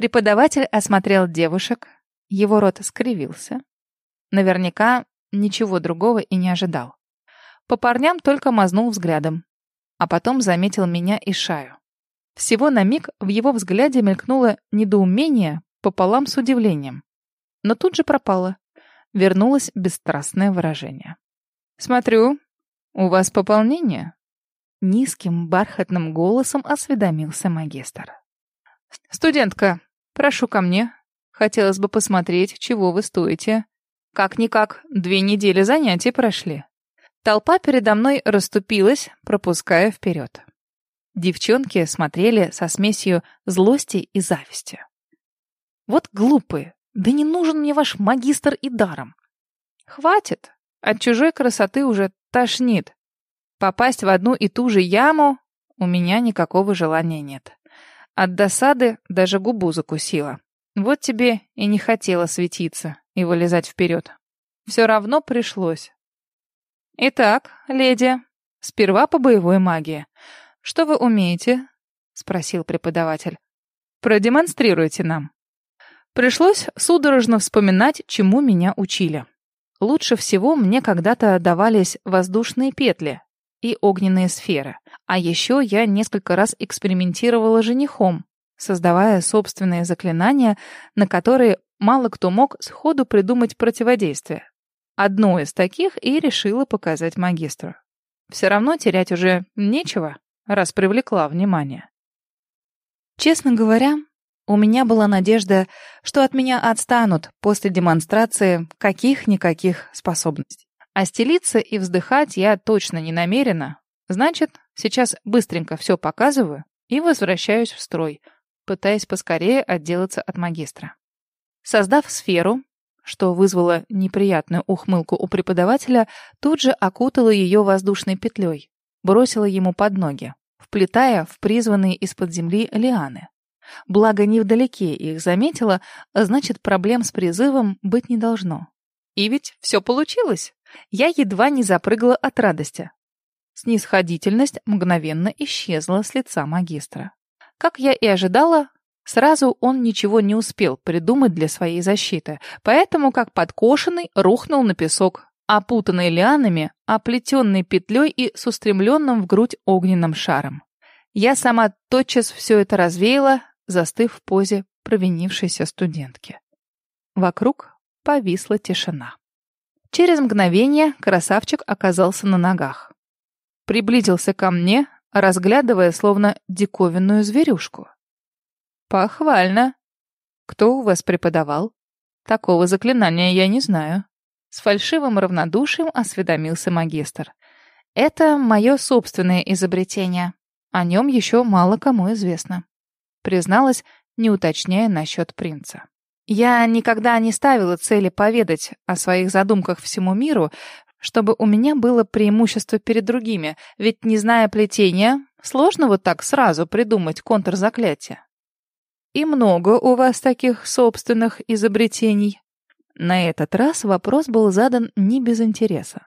Преподаватель осмотрел девушек, его рот скривился. Наверняка ничего другого и не ожидал. По парням только мазнул взглядом, а потом заметил меня и Шаю. Всего на миг в его взгляде мелькнуло недоумение пополам с удивлением. Но тут же пропало. Вернулось бесстрастное выражение. «Смотрю, у вас пополнение?» Низким бархатным голосом осведомился магистр. «Студентка, прошу ко мне. Хотелось бы посмотреть, чего вы стоите. Как-никак, две недели занятий прошли». Толпа передо мной расступилась, пропуская вперед. Девчонки смотрели со смесью злости и зависти. Вот глупые. Да не нужен мне ваш магистр и даром. Хватит. От чужой красоты уже тошнит. Попасть в одну и ту же яму у меня никакого желания нет. От досады даже губу закусила. Вот тебе и не хотела светиться и вылезать вперед. Все равно пришлось. Итак, леди, сперва по боевой магии. Что вы умеете? Спросил преподаватель. Продемонстрируйте нам. Пришлось судорожно вспоминать, чему меня учили. Лучше всего мне когда-то давались воздушные петли и огненные сферы. А еще я несколько раз экспериментировала женихом, создавая собственные заклинания, на которые мало кто мог сходу придумать противодействие. Одно из таких и решила показать магистру. Все равно терять уже нечего, раз привлекла внимание. Честно говоря, у меня была надежда, что от меня отстанут после демонстрации каких-никаких способностей. А стелиться и вздыхать я точно не намерена. Значит, сейчас быстренько все показываю и возвращаюсь в строй, пытаясь поскорее отделаться от магистра. Создав сферу, что вызвало неприятную ухмылку у преподавателя, тут же окутала ее воздушной петлей, бросила ему под ноги, вплетая в призванные из-под земли лианы. Благо, невдалеке их заметила, значит, проблем с призывом быть не должно. И ведь все получилось. Я едва не запрыгала от радости. Снисходительность мгновенно исчезла с лица магистра. Как я и ожидала, сразу он ничего не успел придумать для своей защиты, поэтому, как подкошенный, рухнул на песок, опутанный лианами, оплетенный петлей и с устремленным в грудь огненным шаром. Я сама тотчас все это развеяла, застыв в позе провинившейся студентки. Вокруг повисла тишина. Через мгновение красавчик оказался на ногах. Приблизился ко мне, разглядывая словно диковинную зверюшку. «Похвально. Кто у вас преподавал? Такого заклинания я не знаю». С фальшивым равнодушием осведомился магистр. «Это мое собственное изобретение. О нем еще мало кому известно», призналась, не уточняя насчет принца. Я никогда не ставила цели поведать о своих задумках всему миру, чтобы у меня было преимущество перед другими, ведь, не зная плетения, сложно вот так сразу придумать контрзаклятие. И много у вас таких собственных изобретений? На этот раз вопрос был задан не без интереса.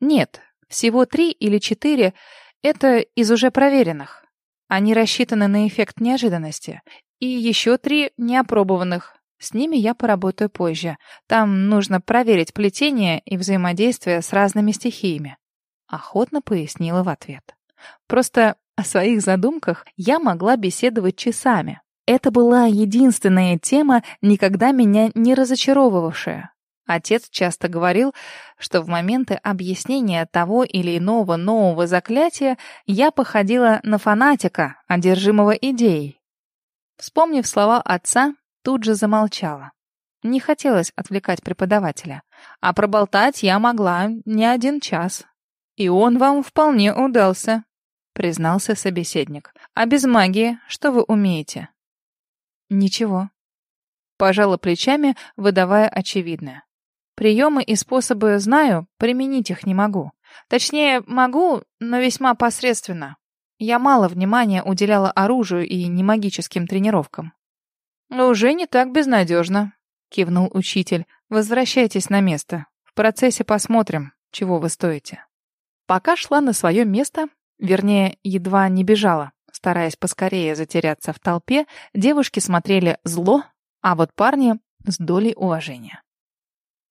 Нет, всего три или четыре — это из уже проверенных. Они рассчитаны на эффект неожиданности. И еще три неопробованных, с ними я поработаю позже. Там нужно проверить плетение и взаимодействие с разными стихиями. Охотно пояснила в ответ. Просто о своих задумках я могла беседовать часами. Это была единственная тема, никогда меня не разочаровывавшая. Отец часто говорил, что в моменты объяснения того или иного нового заклятия я походила на фанатика, одержимого идеей. Вспомнив слова отца, тут же замолчала. Не хотелось отвлекать преподавателя. А проболтать я могла не один час. И он вам вполне удался, признался собеседник. А без магии что вы умеете? Ничего. Пожала плечами, выдавая очевидное. Приемы и способы знаю, применить их не могу. Точнее, могу, но весьма посредственно. Я мало внимания уделяла оружию и немагическим тренировкам. «Уже не так безнадежно», — кивнул учитель. «Возвращайтесь на место. В процессе посмотрим, чего вы стоите». Пока шла на свое место, вернее, едва не бежала, стараясь поскорее затеряться в толпе, девушки смотрели зло, а вот парни с долей уважения.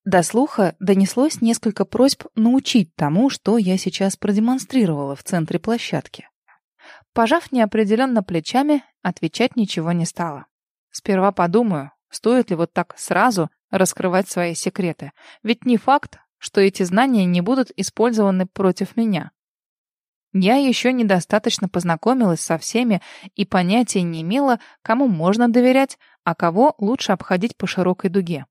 До слуха донеслось несколько просьб научить тому, что я сейчас продемонстрировала в центре площадки. Пожав неопределенно плечами, отвечать ничего не стала. Сперва подумаю, стоит ли вот так сразу раскрывать свои секреты. Ведь не факт, что эти знания не будут использованы против меня. Я еще недостаточно познакомилась со всеми и понятия не имела, кому можно доверять, а кого лучше обходить по широкой дуге.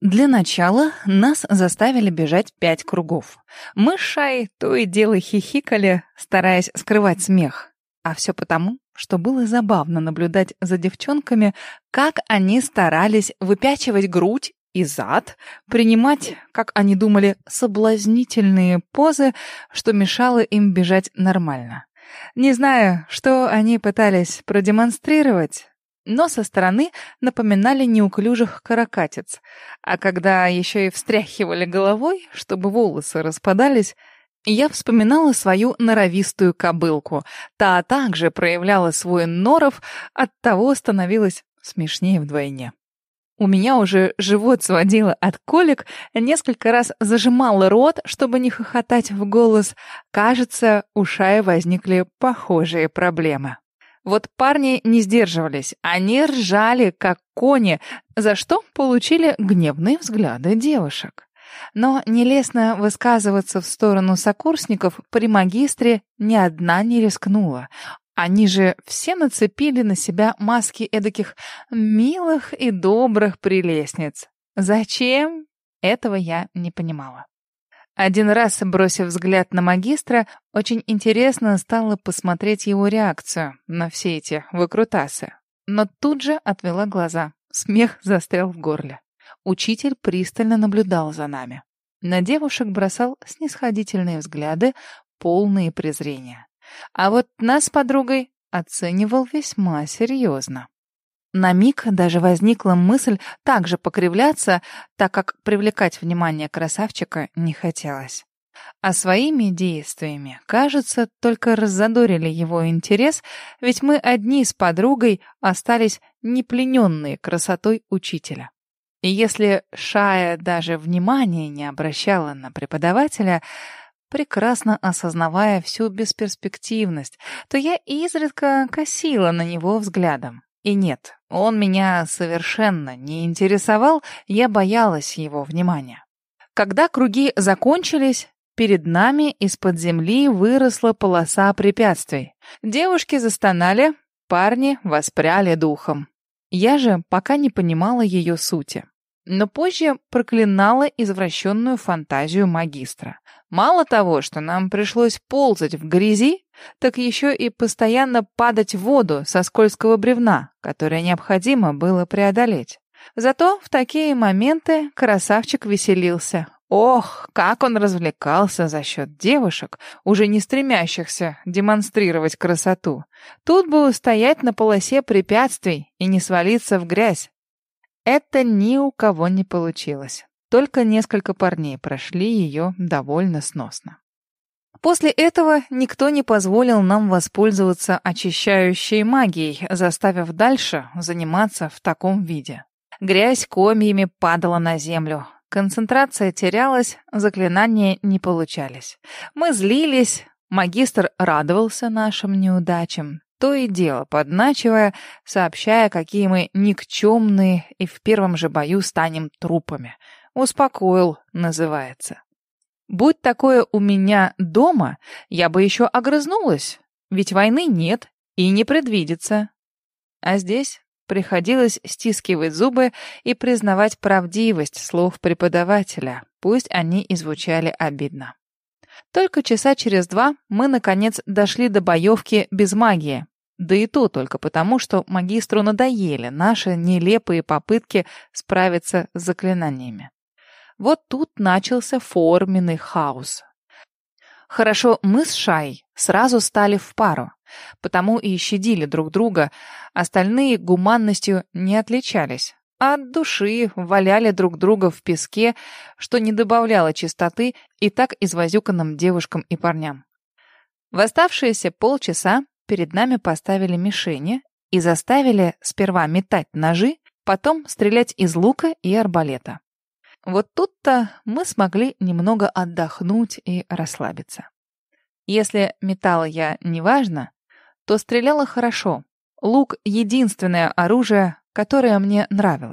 Для начала нас заставили бежать пять кругов. Мы с Шай то и дело хихикали, стараясь скрывать смех. А все потому, что было забавно наблюдать за девчонками, как они старались выпячивать грудь и зад, принимать, как они думали, соблазнительные позы, что мешало им бежать нормально. Не знаю, что они пытались продемонстрировать, но со стороны напоминали неуклюжих каракатиц. А когда еще и встряхивали головой, чтобы волосы распадались, я вспоминала свою норовистую кобылку. Та также проявляла свой норов, оттого становилась смешнее вдвойне. У меня уже живот сводило от колик, несколько раз зажимала рот, чтобы не хохотать в голос. Кажется, у Шая возникли похожие проблемы. Вот парни не сдерживались, они ржали, как кони, за что получили гневные взгляды девушек. Но нелестно высказываться в сторону сокурсников при магистре ни одна не рискнула. Они же все нацепили на себя маски эдаких милых и добрых прелестниц. Зачем? Этого я не понимала. Один раз, бросив взгляд на магистра, очень интересно стало посмотреть его реакцию на все эти выкрутасы. Но тут же отвела глаза. Смех застрял в горле. Учитель пристально наблюдал за нами. На девушек бросал снисходительные взгляды, полные презрения. А вот нас подругой оценивал весьма серьезно. На миг даже возникла мысль также покривляться, так как привлекать внимание красавчика не хотелось. А своими действиями, кажется, только раззадорили его интерес, ведь мы одни с подругой остались неплененные красотой учителя. И если Шая даже внимания не обращала на преподавателя, прекрасно осознавая всю бесперспективность, то я изредка косила на него взглядом. И нет, он меня совершенно не интересовал, я боялась его внимания. Когда круги закончились, перед нами из-под земли выросла полоса препятствий. Девушки застонали, парни воспряли духом. Я же пока не понимала ее сути. Но позже проклинала извращенную фантазию магистра. Мало того, что нам пришлось ползать в грязи, так еще и постоянно падать в воду со скользкого бревна, которое необходимо было преодолеть. Зато в такие моменты красавчик веселился. Ох, как он развлекался за счет девушек, уже не стремящихся демонстрировать красоту. Тут бы устоять на полосе препятствий и не свалиться в грязь. Это ни у кого не получилось. Только несколько парней прошли ее довольно сносно. После этого никто не позволил нам воспользоваться очищающей магией, заставив дальше заниматься в таком виде. Грязь комьями падала на землю. Концентрация терялась, заклинания не получались. Мы злились, магистр радовался нашим неудачам, то и дело подначивая, сообщая, какие мы никчемные и в первом же бою станем трупами. Успокоил, называется. Будь такое у меня дома, я бы еще огрызнулась, ведь войны нет и не предвидится. А здесь приходилось стискивать зубы и признавать правдивость слов преподавателя, пусть они и звучали обидно. Только часа через два мы, наконец, дошли до боевки без магии. Да и то только потому, что магистру надоели наши нелепые попытки справиться с заклинаниями. Вот тут начался форменный хаос. Хорошо, мы с Шай сразу стали в пару, потому и щадили друг друга, остальные гуманностью не отличались. От души валяли друг друга в песке, что не добавляло чистоты и так извозюканным девушкам и парням. В оставшиеся полчаса перед нами поставили мишени и заставили сперва метать ножи, потом стрелять из лука и арбалета. Вот тут-то мы смогли немного отдохнуть и расслабиться. Если металла я неважно, то стреляла хорошо. Лук — единственное оружие, которое мне нравилось.